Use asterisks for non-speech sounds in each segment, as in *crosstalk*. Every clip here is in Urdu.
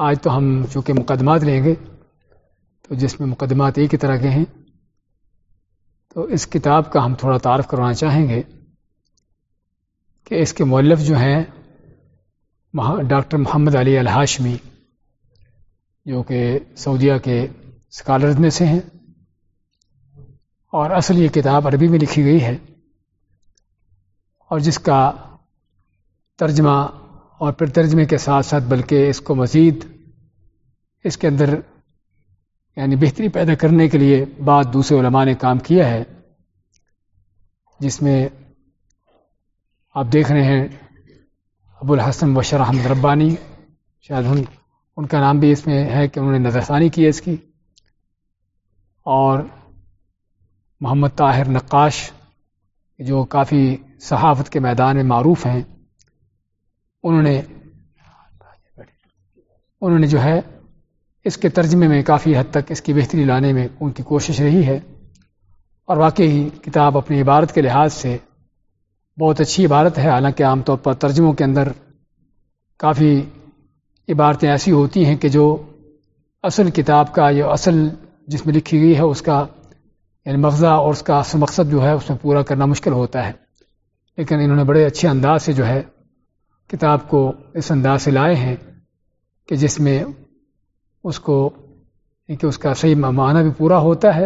آج تو ہم چونکہ مقدمات لیں گے، تو جس میں مقدمات ایک ہی طرح کے ہیں، تو اس کتاب کا ہم تھوڑا تعارف کروانا چاہیں گے کہ اس کے مولف جو ہیں ڈاکٹر محمد علی الحاشمی جو کہ سعودیہ کے اسکالرز میں سے ہیں، اور اصل یہ کتاب عربی میں لکھی گئی ہے، اور جس کا ترجمہ اور پھر ترجمے کے ساتھ ساتھ بلکہ اس کو مزید اس کے اندر یعنی بہتری پیدا کرنے کے لیے بعد دوسرے علماء نے کام کیا ہے، جس میں آپ دیکھ رہے ہیں ابو الحسن بشر احمد ربانی، شاید ان ان کا نام بھی اس میں ہے کہ انہوں نے نظر ثانی کی ہے اس کی۔ اور محمد طاہر نقاش، جو کافی صحافت کے میدان میں معروف ہیں۔ انہوں نے انہوں نے جو ہے اس کے ترجمے میں کافی حد تک اس کی بہتری لانے میں ان کی کوشش رہی ہے اور واقعی کتاب اپنی عبارت کے لحاظ سے بہت اچھی عبارت ہے۔ حالانکہ عام طور پر ترجموں کے اندر کافی عبارتیں ایسی ہوتی ہیں کہ جو اصل کتاب کا یا اصل جس میں لکھی گئی ہے اس کا یعنی مغزہ اور اس کا اصل مقصد جو ہے اس میں پورا کرنا مشکل ہوتا ہے۔ لیکن انہوں نے بڑے اچھے انداز سے جو ہے کتاب کو اس انداز سے لائے ہیں کہ جس میں اس کو یعنی کہ اس کا صحیح معنی بھی پورا ہوتا ہے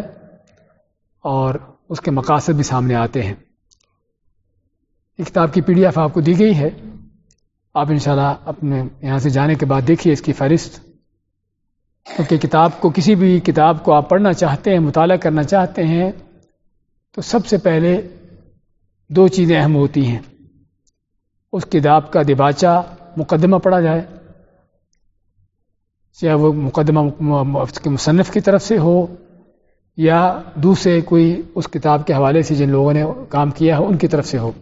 اور اس کے مقاصد بھی سامنے آتے ہیں۔ یہ کتاب کی پی ڈی ایف آپ کو دی گئی ہے۔ آپ انشاءاللہ اپنے یہاں سے جانے کے بعد دیکھیے اس کی فہرست۔ کیونکہ کتاب کو کسی بھی کتاب کو آپ پڑھنا چاہتے ہیں، مطالعہ کرنا چاہتے ہیں، تو سب سے پہلے دو چیزیں اہم ہوتی ہیں۔ اس کتاب کا دباچہ مقدمہ پڑھا جائے۔ چاہے وہ مقدمہ مصنف کی طرف سے ہو یا دوسرے کوئی اس کتاب کے حوالے سے جن لوگوں نے کام کیا ہے ان کی طرف سے ہو۔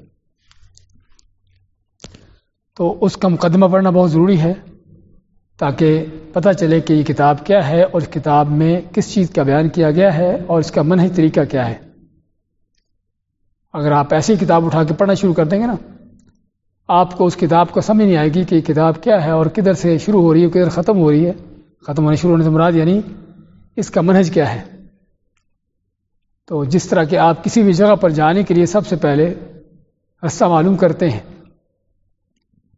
تو اس کا مقدمہ پڑھنا بہت ضروری ہے تاکہ پتہ چلے کہ یہ کتاب کیا ہے اور اس کتاب میں کس چیز کا بیان کیا گیا ہے اور اس کا منحص طریقہ کیا ہے۔ اگر آپ ایسی کتاب اٹھا کے پڑھنا شروع کر دیں گے نا آپ کو اس کتاب کو سمجھ نہیں آئے گی کہ یہ کتاب کیا ہے اور کدھر سے شروع ہو رہی ہے کدھر ختم ہو رہی ہے۔ ختم ہونے شروع ہونے سے مراد یعنی اس کا منہج کیا ہے۔ تو جس طرح کہ آپ کسی بھی جگہ پر جانے کے لیے سب سے پہلے رستہ معلوم کرتے ہیں۔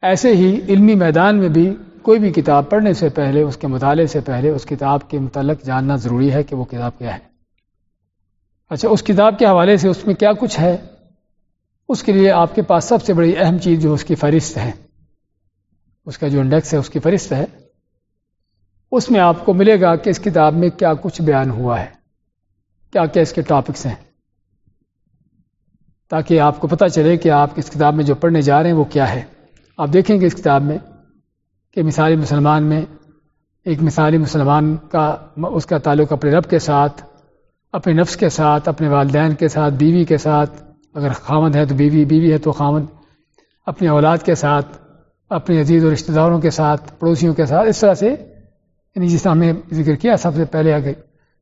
ایسے ہی علمی میدان میں بھی کوئی بھی کتاب پڑھنے سے پہلے، اس کے مطالعے سے پہلے اس کتاب کے متعلق جاننا ضروری ہے کہ وہ کتاب کیا ہے۔ اچھا اس کتاب کے حوالے سے اس میں کیا کچھ ہے؟ اس کے لیے آپ کے پاس سب سے بڑی اہم چیز جو اس کی فہرست ہے، اس کا جو انڈیکس ہے، اس کی فہرست ہے، اس میں آپ کو ملے گا کہ اس کتاب میں کیا کچھ بیان ہوا ہے، کیا کیا اس کے ٹاپکس ہیں۔ تاکہ آپ کو پتہ چلے کہ آپ اس کتاب میں جو پڑھنے جا رہے ہیں وہ کیا ہے۔ آپ دیکھیں گے اس کتاب میں کہ مثالی مسلمان میں ایک مثالی مسلمان کا، اس کا تعلق اپنے رب کے ساتھ، اپنے نفس کے ساتھ، اپنے والدین کے ساتھ، بیوی کے ساتھ اگر خامد ہے تو بیوی بیوی ہے تو خامد، اپنی اولاد کے ساتھ، اپنے عزیز و رشتہ داروں کے ساتھ، پڑوسیوں کے ساتھ، اس طرح سے یعنی جس ہم نے ذکر کیا، سب سے پہلے آگے،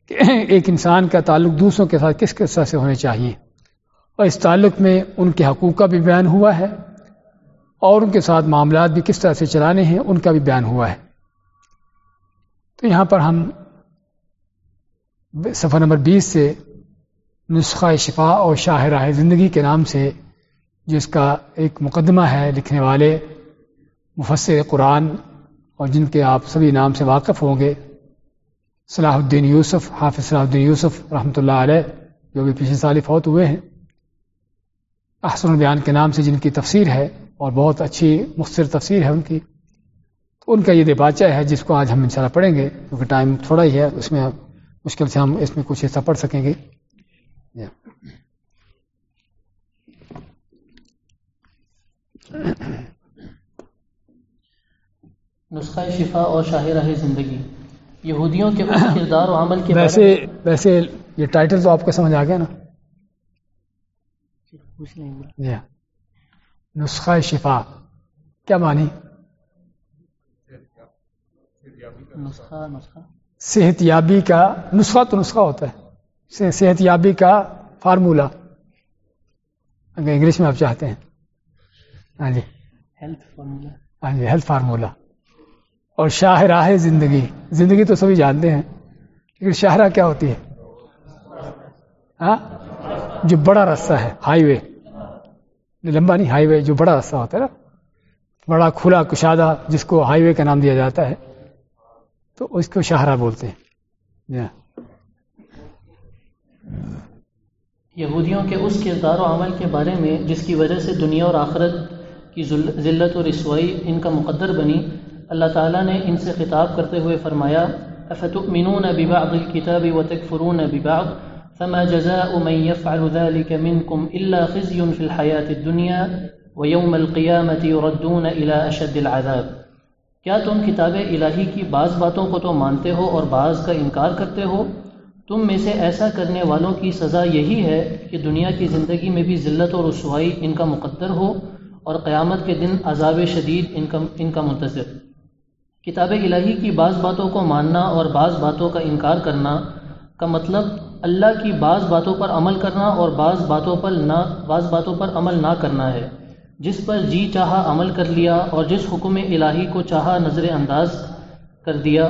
کہ *clears throat* ایک انسان کا تعلق دوسروں کے ساتھ کس کس طرح سے ہونے چاہیے؟ اور اس تعلق میں ان کے حقوق کا بھی بیان ہوا ہے، اور ان کے ساتھ معاملات بھی کس طرح سے چلانے ہیں، ان کا بھی بیان ہوا ہے۔ تو یہاں پر ہم صفحہ نمبر بیس سے نسخہ شفا اور شاہ راہ زندگی کے نام سے جس کا ایک مقدمہ ہے لکھنے والے مفسر قرآن اور جن کے آپ سبھی نام سے واقف ہوں گے صلاح الدین یوسف، حافظ صلاح الدین یوسف رحمۃ اللہ علیہ، جو بھی پچھلے سال فوت ہوئے ہیں۔ احسن البیان کے نام سے جن کی تفسیر ہے اور بہت اچھی مختصر تفسیر ہے ان کی، تو ان کا یہ دباچہ ہے جس کو آج ہم انشاءاللہ پڑھیں گے، کیونکہ ٹائم تھوڑا ہی ہے، اس میں مشکل سے ہم اس میں کچھ حصہ پڑھ سکیں گے۔ نسخہ شفا اور شاہ راہ زندگی۔ یہودیوں کے کردار و عمل کے ویسے ویسے یہ ٹائٹل تو آپ کو سمجھ آ گیا نا؟ جی۔ نسخہ شفا کیا مانی صحت یابی کا نسخہ تو نسخہ ہوتا ہے۔ صحت یابی کا فارمولہ اگر انگلش میں آپ چاہتے ہیں۔ ہاں جی۔ ہاں جی ہیلتھ فارمولہ اور شاہراہ زندگی۔ زندگی تو سبھی جانتے ہیں لیکن شاہراہ کیا ہوتی ہے؟ ہاں؟ جو بڑا راستہ ہے ہائی وے لمبا نہیں ہائی وے جو بڑا راستہ ہوتا ہے نا۔ بڑا کھلا کشادہ جس کو ہائی وے کا نام دیا جاتا ہے تو اس کو شاہراہ بولتے ہیں۔ جی ہاں۔ یہودیوں کے اس کردار و عمل کے بارے میں جس کی وجہ سے دنیا اور آخرت کی ذلت و رسوائی ان کا مقدر بنی۔ اللہ تعالیٰ نے ان سے خطاب کرتے ہوئے فرمایا، افتؤمنون ببعض الكتاب وتكفرون ببعض، فما جزاء من يفعل ذلك منكم الا خزي في الحياة الدنيا ويوم القيامة يردون الى اشد العذاب. کیا تم کتاب الہی کی بعض باتوں کو تو مانتے ہو اور بعض کا انکار کرتے ہو؟ تم میں سے ایسا کرنے والوں کی سزا یہی ہے کہ دنیا کی زندگی میں بھی ذلت اور رسوائی ان کا مقدر ہو۔ اور قیامت کے دن عذاب شدید ان کا ان کا منتظر۔ کتاب الہی کی بعض باتوں کو ماننا اور بعض باتوں کا انکار کرنا کا مطلب اللہ کی بعض باتوں پر عمل کرنا اور بعض باتوں پر نہ بعض باتوں پر عمل نہ کرنا ہے۔ جس پر جی چاہا عمل کر لیا اور جس حکم الہی کو چاہا نظر انداز کر دیا،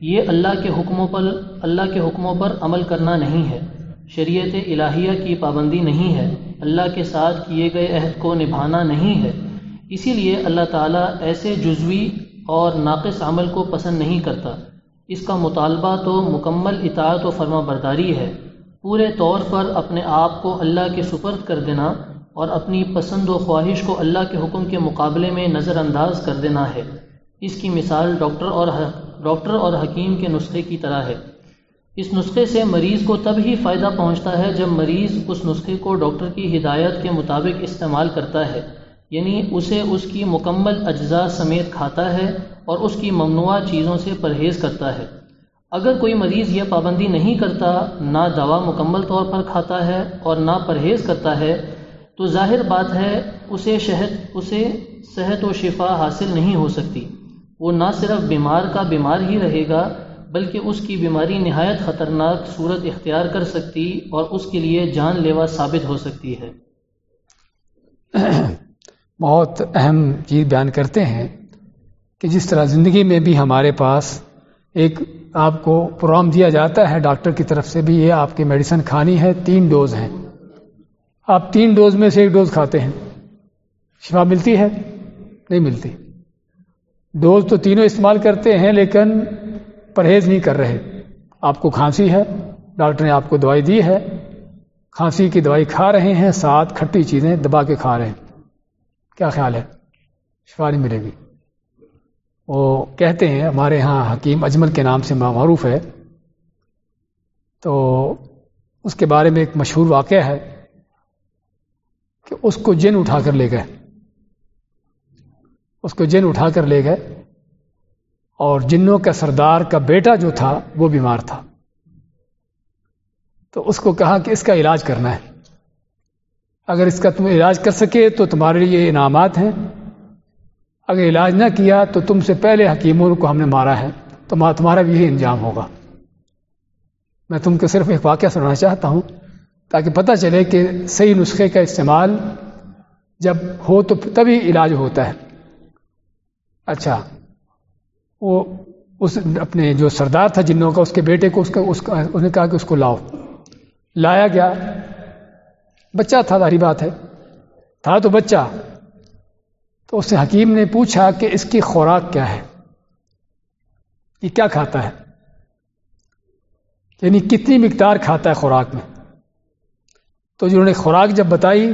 یہ اللہ کے حکموں پر اللہ کے حکموں پر عمل کرنا نہیں ہے۔ شریعت الہیہ کی پابندی نہیں ہے، اللہ کے ساتھ کیے گئے عہد کو نبھانا نہیں ہے۔ اسی لیے اللہ تعالیٰ ایسے جزوی اور ناقص عمل کو پسند نہیں کرتا۔ اس کا مطالبہ تو مکمل اطاعت و فرما برداری ہے۔ پورے طور پر اپنے آپ کو اللہ کے سپرد کر دینا اور اپنی پسند و خواہش کو اللہ کے حکم کے مقابلے میں نظر انداز کر دینا ہے۔ اس کی مثال ڈاکٹر اور ڈاکٹر اور حکیم کے نسخے کی طرح ہے۔ اس نسخے سے مریض کو تب ہی فائدہ پہنچتا ہے جب مریض اس نسخے کو ڈاکٹر کی ہدایت کے مطابق استعمال کرتا ہے یعنی اسے اس کی مکمل اجزاء سمیت کھاتا ہے اور اس کی ممنوع چیزوں سے پرہیز کرتا ہے۔ اگر کوئی مریض یہ پابندی نہیں کرتا، نہ دوا مکمل طور پر کھاتا ہے اور نہ پرہیز کرتا ہے، تو ظاہر بات ہے اسے شہد، اسے صحت و شفا حاصل نہیں ہو سکتی۔ وہ نہ صرف بیمار کا بیمار ہی رہے گا بلکہ اس کی بیماری نہایت خطرناک صورت اختیار کر سکتی اور اس کے لیے جان لیوا ثابت ہو سکتی ہے۔ *clears throat* بہت اہم چیز بیان کرتے ہیں کہ جس طرح زندگی میں بھی ہمارے پاس ایک آپ کو پروگرام دیا جاتا ہے، ڈاکٹر کی طرف سے بھی یہ آپ کی میڈیسن کھانی ہے، تین ڈوز ہیں۔ آپ تین ڈوز میں سے ایک ڈوز کھاتے ہیں۔ شفا ملتی ہے؟ نہیں ملتی۔ ڈوز تو تینوں استعمال کرتے ہیں، لیکن پرہیز نہیں کر رہے۔ آپ کو کھانسی ہے، ڈاکٹر نے آپ کو دوائی دی ہے۔ کھانسی کی دوائی کھا رہے ہیں ساتھ کھٹی چیزیں دبا کے کھا رہے ہیں۔ کیا خیال ہے؟ شفا نہیں ملے گی۔ وہ کہتے ہیں، ہمارے ہاں حکیم اجمل کے نام سے معروف ہے۔ تو اس کے بارے میں ایک مشہور واقعہ ہے کہ اس کو جن اٹھا کر لے گئے۔ اس کو جن اٹھا کر لے گئے۔ اور جنوں کا سردار کا بیٹا جو تھا وہ بیمار تھا۔ تو اس کو کہا کہ اس کا علاج کرنا ہے۔ اگر اس کا تم علاج کر سکے تو تمہارے لیے انعامات ہیں۔ اگر علاج نہ کیا تو تم سے پہلے حکیموں کو ہم نے مارا ہے۔ تو تمہارا بھی یہی انجام ہوگا۔ میں تم کو صرف ایک واقعہ سنانا چاہتا ہوں تاکہ پتہ چلے کہ صحیح نسخے کا استعمال جب ہو تو تبھی علاج ہوتا ہے۔ اچھا۔ وہ اس اپنے جو سردار تھا جنوں کا، اس کے بیٹے کو، اس کا اس کا اس نے کہا کہ اس کو لاؤ۔ لایا گیا۔ بچہ تھا، ظاہری بات ہے۔ تھا تو بچہ۔ تو اس سے حکیم نے پوچھا کہ اس کی خوراک کیا ہے؟ یہ کیا کھاتا ہے؟ یعنی کتنی مقدار کھاتا ہے خوراک میں؟ تو جنہوں نے خوراک جب بتائی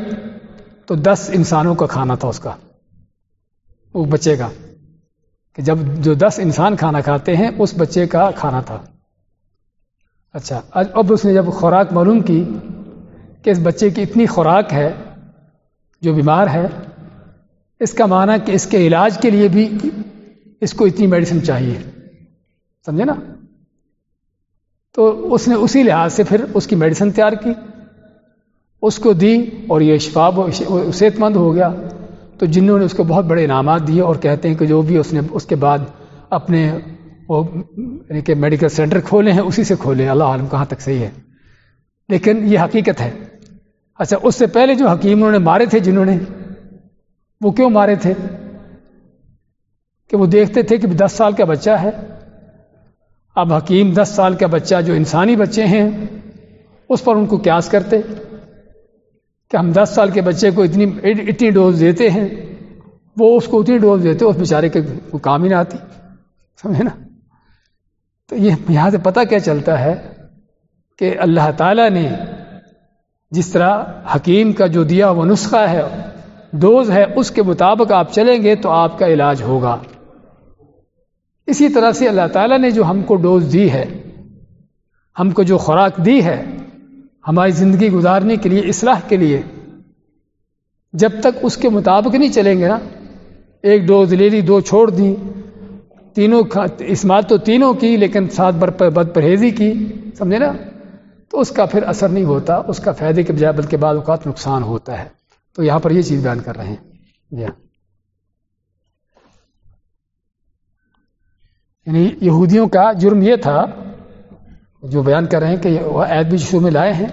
تو دس انسانوں کا کھانا تھا اس کا۔ وہ بچے کا کہ جب جو دس انسان کھانا کھاتے ہیں، اس بچے کا کھانا تھا۔ اچھا اب اس نے جب خوراک معلوم کی کہ اس بچے کی اتنی خوراک ہے، جو بیمار ہے، اس کا معنی کہ اس کے علاج کے لیے بھی اس کو اتنی میڈیسن چاہیے۔ سمجھے نا؟ تو اس نے اسی لحاظ سے پھر اس کی میڈیسن تیار کی، اس کو دی اور یہ شفا صحت مند ہو گیا۔ تو جنہوں نے اس کو بہت بڑے انعامات دیے اور کہتے ہیں کہ جو بھی اس نے اس کے بعد اپنے وہ یعنی کہ میڈیکل سینٹر کھولے ہیں، اسی سے کھولے اللہ عالم کہاں تک صحیح ہے۔ لیکن یہ حقیقت ہے۔ اچھا اس سے پہلے جو حکیم انہوں نے مارے تھے، جنہوں نے، وہ کیوں مارے تھے؟ کہ وہ دیکھتے تھے کہ دس سال کا بچہ ہے۔ اب حکیم دس سال کا بچہ جو انسانی بچے ہیں، اس پر ان کو کیاس کرتے۔ کہ ہم دس سال کے بچے کو اتنی اتنی ڈوز دیتے ہیں، وہ اس کو اتنی ڈوز دیتے اس بیچارے کے کام ہی نہ آتی، سمجھے نا؟ تو یہ یہاں سے پتہ کیا چلتا ہے کہ اللہ تعالیٰ نے جس طرح حکیم کا جو دیا وہ نسخہ ہے، ڈوز ہے، اس کے مطابق آپ چلیں گے تو آپ کا علاج ہوگا۔ اسی طرح سے اللہ تعالیٰ نے جو ہم کو ڈوز دی ہے، ہم کو جو خوراک دی ہے ہماری زندگی گزارنے کے لیے، اصلاح کے لیے جب تک اس کے مطابق نہیں چلیں گے نا، ایک ڈوز لے لی، دو چھوڑ دی، تینوں استعمال تو تینوں کی، لیکن ساتھ بد پرہیزی کی، سمجھے نا؟ تو اس کا پھر اثر نہیں ہوتا، اس کا فائدے کے بجائے، بلکہ بعض اوقات نقصان ہوتا ہے۔ تو یہاں پر یہ چیز بیان کر رہے ہیں۔ جی ہاں۔ یعنی یہودیوں کا جرم یہ تھا جو بیان کر رہے ہیں کہ وہ عید بھی شروع میں لائے ہیں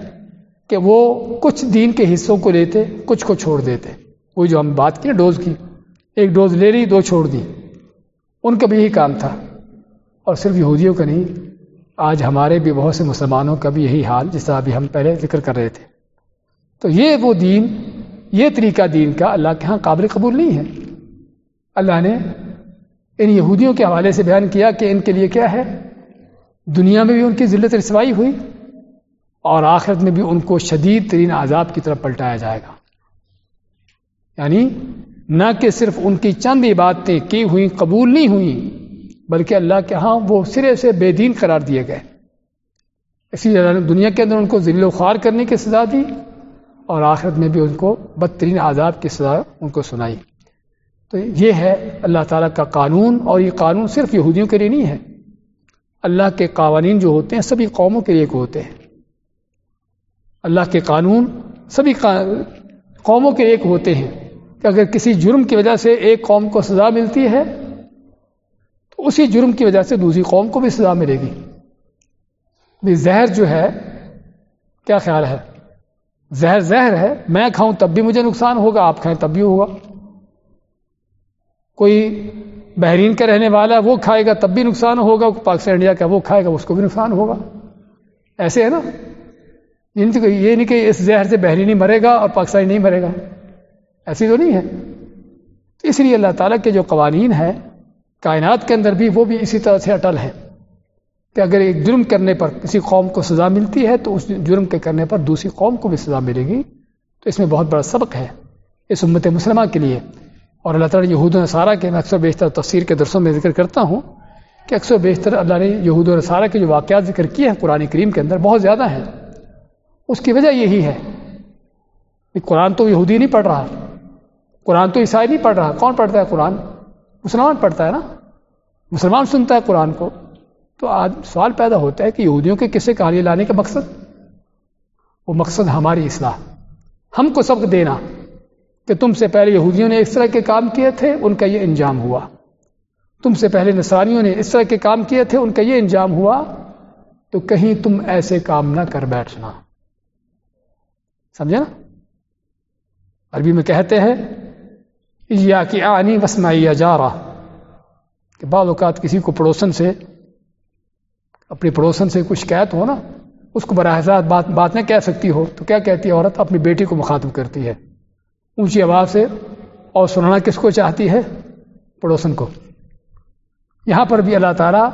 کہ وہ کچھ دین کے حصوں کو لیتے، کچھ کو چھوڑ دیتے۔ وہ جو ہم بات کی نا ڈوز کی، ایک ڈوز لے لی، دو چھوڑ دی۔ ان کا بھی یہی کام تھا۔ اور صرف یہودیوں کا نہیں، آج ہمارے بھی بہت سے مسلمانوں کا بھی یہی حال، جس طرح ابھی ہم پہلے ذکر کر رہے تھے۔ تو یہ وہ دین، یہ طریقہ دین کا اللہ کے ہاں قابل قبول نہیں ہے۔ اللہ نے ان یہودیوں کے حوالے سے بیان کیا کہ ان کے لیے کیا ہے؟ دنیا میں بھی ان کی ذلت رسوائی ہوئی اور آخرت میں بھی ان کو شدید ترین عذاب کی طرف پلٹایا جائے گا۔ یعنی نہ کہ صرف ان کی چند عبادتیں کی ہوئی قبول نہیں ہوئیں، بلکہ اللہ کے ہاں وہ سرے سے بے دین قرار دیے گئے۔ اسی طرح دنیا کے اندر ان کو ذل و خوار کرنے کی سزا دی اور آخرت میں بھی ان کو بدترین عذاب کی سزا ان کو سنائی۔ تو یہ ہے اللہ تعالیٰ کا قانون اور یہ قانون صرف یہودیوں کے لیے نہیں ہے۔ اللہ کے قوانین جو ہوتے ہیں سبھی قوموں کے لیے ہوتے ہیں۔ اللہ کے قانون سبھی قوموں کے ایک ہوتے ہیں۔ کہ اگر کسی جرم کی وجہ سے ایک قوم کو سزا ملتی ہے، تو اسی جرم کی وجہ سے دوسری قوم کو بھی سزا ملے گی۔ زہر جو ہے، کیا خیال ہے؟ زہر زہر ہے، میں کھاؤں تب بھی مجھے نقصان ہوگا، آپ کھائیں تب بھی ہوگا۔ کوئی بحرین کا رہنے والا وہ کھائے گا تب بھی نقصان ہوگا، پاکستان انڈیا کا وہ کھائے گا، اس کو بھی نقصان ہوگا۔ ایسے ہے نا؟ یہ نہیں کہ اس زہر سے بحرینی مرے گا اور پاکستانی نہیں مرے گا۔ ایسی تو نہیں ہے۔ اس لیے اللہ تعالیٰ کے جو قوانین ہیں، کائنات کے اندر بھی وہ بھی اسی طرح سے اٹل ہیں کہ اگر ایک جرم کرنے پر کسی قوم کو سزا ملتی ہے، تو اس جرم کے کرنے پر دوسری قوم کو بھی سزا ملے گی۔ تو اس میں بہت بڑا سبق ہے۔ اس امت مسلمہ کے لیے اور اللہ تعالیٰ یہود و نصارہ کے میں اکثر بیشتر تفسیر کے درسوں میں ذکر کرتا ہوں کہ اکثر بیشتر اللہ نے یہود و نصارہ کے جو واقعات ذکر کیے ہیں قرآن کریم کے اندر بہت زیادہ ہیں۔ اس کی وجہ یہی ہے کہ قرآن تو یہودی نہیں پڑھ رہا، قرآن تو عیسائی نہیں پڑھ رہا۔ کون پڑھتا ہے قرآن؟ مسلمان پڑھتا ہے نا؟ مسلمان سنتا ہے قرآن کو۔ تو آج سوال پیدا ہوتا ہے کہ یہودیوں کے کسے کہانی لانے کا مقصد؟ وہ مقصد ہماری اصلاح، ہم کو سبق دینا۔ کہ تم سے پہلے یہودیوں نے اس طرح کے کام کیے تھے، ان کا یہ انجام ہوا۔ تم سے پہلے نصرانیوں نے اس طرح کے کام کیے تھے، ان کا یہ انجام ہوا۔ تو کہیں تم ایسے کام نہ کر بیٹھنا۔ سمجھے نا عربی میں کہتے ہیں یا کہ آنی وسمائی جا رہا کہ بعض اوقات کسی کو پڑوسن سے، اپنے پڑوسن سے کچھ شکایت ہو نا، اس کو براہ راست بات بات نہ کہہ سکتی ہو۔ تو کیا کہتی ہے عورت؟ اپنی بیٹی کو مخاطب کرتی ہے۔ اونچی آواز سے اور سننا کس کو چاہتی ہے پڑوسن کو۔ یہاں پر بھی اللہ تعالیٰ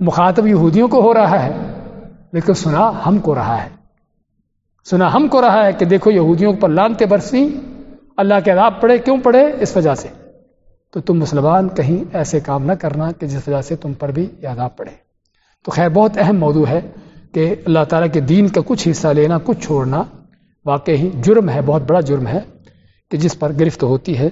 مخاطب یہودیوں کو ہو رہا ہے، لیکن سنا ہم کو رہا ہے۔ سنا ہم کو رہا ہے کہ دیکھو یہودیوں پر لانتے برسی اللہ کے عذاب پڑے، کیوں پڑے؟ اس وجہ سے۔ تو تم مسلمان کہیں ایسے کام نہ کرنا کہ جس وجہ سے تم پر بھی یہ عذاب پڑے۔ تو خیر، بہت اہم موضوع ہے کہ اللہ تعالیٰ کے دین کا کچھ حصہ لینا، کچھ چھوڑنا واقعی جرم ہے، بہت بڑا جرم ہے۔ کہ جس پر گرفت ہوتی ہے